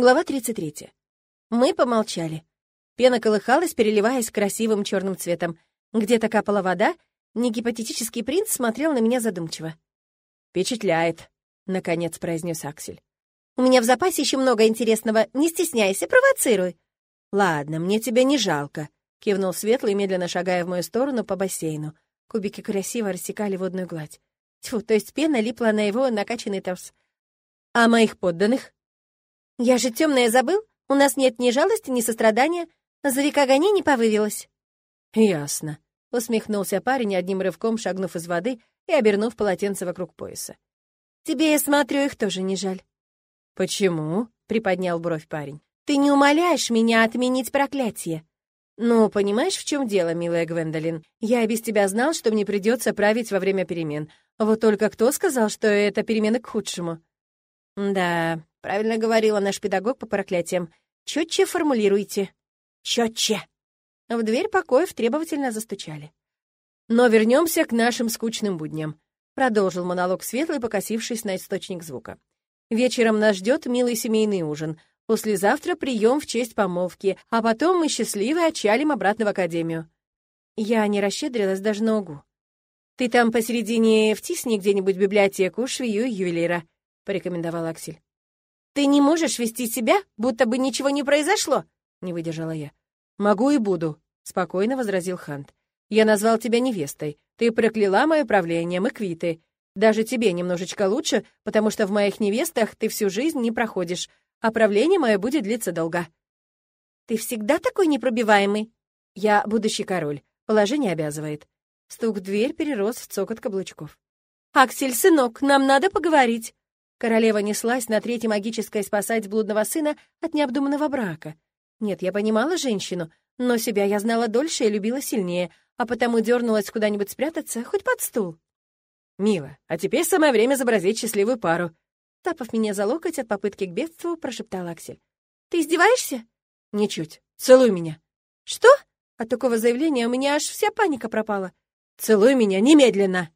Глава 33. Мы помолчали. Пена колыхалась, переливаясь красивым черным цветом. Где-то капала вода, негипотетический принц смотрел на меня задумчиво. «Впечатляет», — наконец произнес Аксель. «У меня в запасе еще много интересного. Не стесняйся, провоцируй». «Ладно, мне тебя не жалко», — кивнул Светлый, медленно шагая в мою сторону по бассейну. Кубики красиво рассекали водную гладь. Тьфу, то есть пена липла на его накачанный торс. «А моих подданных?» «Я же темная забыл? У нас нет ни жалости, ни сострадания. За века не повывилась». «Ясно», — усмехнулся парень, одним рывком шагнув из воды и обернув полотенце вокруг пояса. «Тебе, я смотрю, их тоже не жаль». «Почему?» — приподнял бровь парень. «Ты не умоляешь меня отменить проклятие». «Ну, понимаешь, в чем дело, милая Гвендолин? Я без тебя знал, что мне придется править во время перемен. Вот только кто сказал, что это перемены к худшему?» «Да, правильно говорила наш педагог по проклятиям. Четче формулируйте». «Четче!» В дверь покоев требовательно застучали. «Но вернемся к нашим скучным будням», — продолжил монолог Светлый, покосившись на источник звука. «Вечером нас ждет милый семейный ужин. Послезавтра прием в честь помолвки, а потом мы счастливы отчалим обратно в академию». Я не расщедрилась даже на угу. «Ты там посередине втисни где-нибудь библиотеку, швею и ювелира», — порекомендовал Аксель. «Ты не можешь вести себя, будто бы ничего не произошло», — не выдержала я. «Могу и буду», — спокойно возразил Хант. «Я назвал тебя невестой. Ты прокляла мое правление, мы квиты. Даже тебе немножечко лучше, потому что в моих невестах ты всю жизнь не проходишь, а правление мое будет длиться долго». «Ты всегда такой непробиваемый?» «Я будущий король. Положение обязывает». Стук в дверь перерос в цокот каблучков. «Аксель, сынок, нам надо поговорить!» Королева неслась на третьей магической спасать блудного сына от необдуманного брака. Нет, я понимала женщину, но себя я знала дольше и любила сильнее, а потому дернулась куда-нибудь спрятаться, хоть под стул. «Мила, а теперь самое время изобразить счастливую пару», Тапав меня за локоть от попытки к бедству, прошептал Аксель. «Ты издеваешься?» «Ничуть. Целуй меня». «Что?» От такого заявления у меня аж вся паника пропала. «Целуй меня немедленно!»